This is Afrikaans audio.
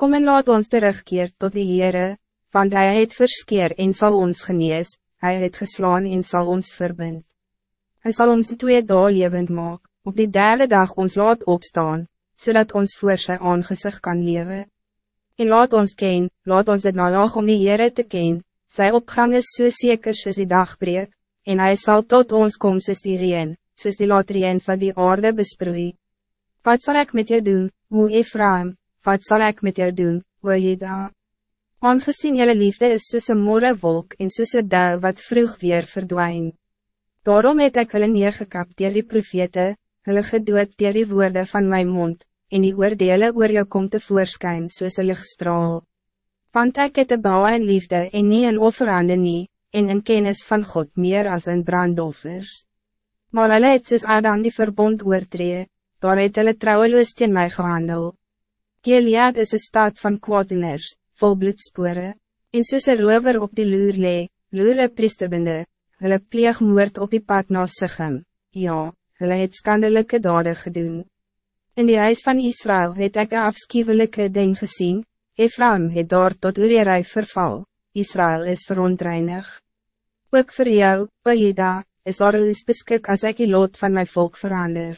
Kom en laat ons terugkeer tot die Heere, want hij het verskeer en zal ons genees, hij het geslaan en zal ons verbind. Hij zal ons twee dagen levend maak, op die derde dag ons laat opstaan, zodat ons voor sy aangezicht kan leven. En laat ons ken, laat ons het najaag om die Heere te ken, sy opgang is so zeker soos die dag breek, en hij zal tot ons komen soos die reen, soos die latriens wat die aarde besproei. Wat zal ik met je doen, hoe Ephraim, wat zal ik met jou doen, hoe je daar? Aangezien jullie liefde is soos een morre wolk en soos een dou wat vroeg weer verdwijn. Daarom het ek hulle neergekap dier die profete, hulle gedood dier die woorden van mijn mond, en die oordele oor jou kom te voorskyn soos een lichtstraal. Want ek het een bouw en liefde en nie een offerande nie, en in kennis van God meer als een brandoffers. Maar hulle het soos Adam die verbond oortree, daar het hulle trouweloos teen my gehandel. Gilead is een stad van kwaadiners, vol bloedspore, en soos een rover op die loer lee, loer een priesterbinde, hulle pleeg moord op die pad na Sichem, ja, hulle het skandelijke dade gedoen. In die huis van Israël het ek een afskiewelike ding gezien, Ephraim het daar tot oorierij verval, Israël is verontreinig. Ook voor jou, Oida, is Arus beskik als ik die lot van mijn volk verander.